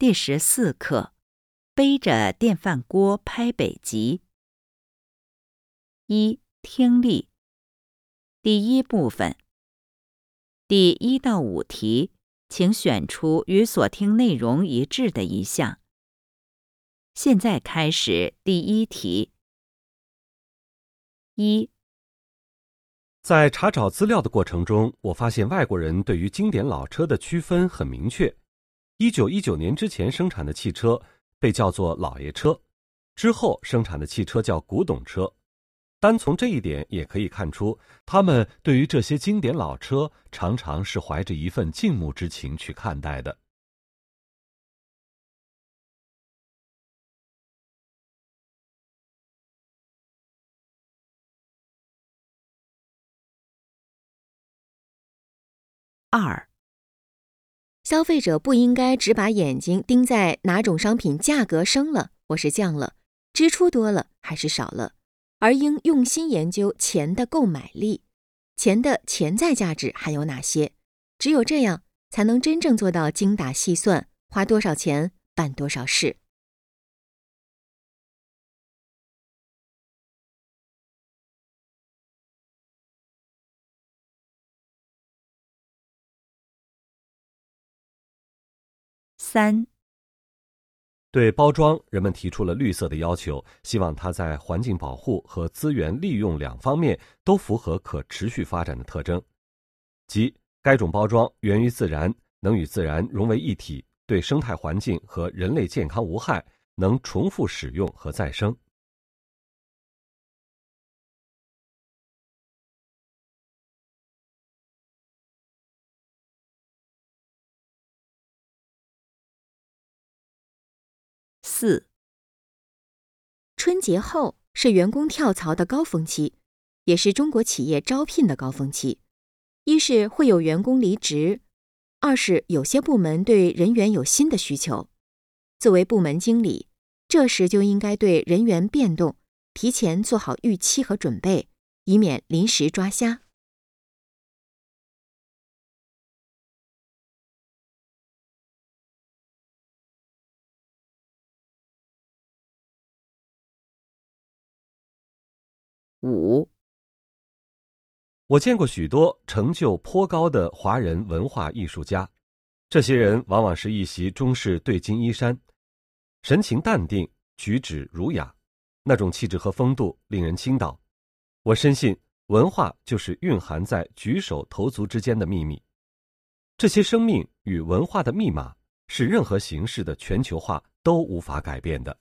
第十四课：背着电饭锅拍北极。一、听力。第一部分。第一到五题，请选出与所听内容一致的一项。现在开始第一题。一、在查找资料的过程中，我发现外国人对于经典老车的区分很明确。一九一九年之前生产的汽车被叫做老爷车，之后生产的汽车叫古董车。单从这一点也可以看出，他们对于这些经典老车常常是怀着一份敬慕之情去看待的。二、消费者不应该只把眼睛盯在哪种商品价格升了或是降了，支出多了还是少了，而应用心研究钱的购买力，钱的潜在价值还有哪些。只有这样，才能真正做到精打细算，花多少钱办多少事。三、对包装，人们提出了绿色的要求，希望它在环境保护和资源利用两方面都符合可持续发展的特征，即该种包装源于自然，能与自然融为一体，对生态环境和人类健康无害，能重复使用和再生。四、春节后是员工跳槽的高峰期，也是中国企业招聘的高峰期。一是会有员工离职，二是有些部门对人员有新的需求。作为部门经理，这时就应该对人员变动提前做好预期和准备，以免临时抓瞎。五、我见过许多成就颇高的华人文化艺术家，这些人往往是一袭中式对襟衣衫，神情淡定，举止儒雅，那种气质和风度令人倾倒。我深信，文化就是蕴含在举手投足之间的秘密，这些生命与文化的密码是任何形式的全球化都无法改变的。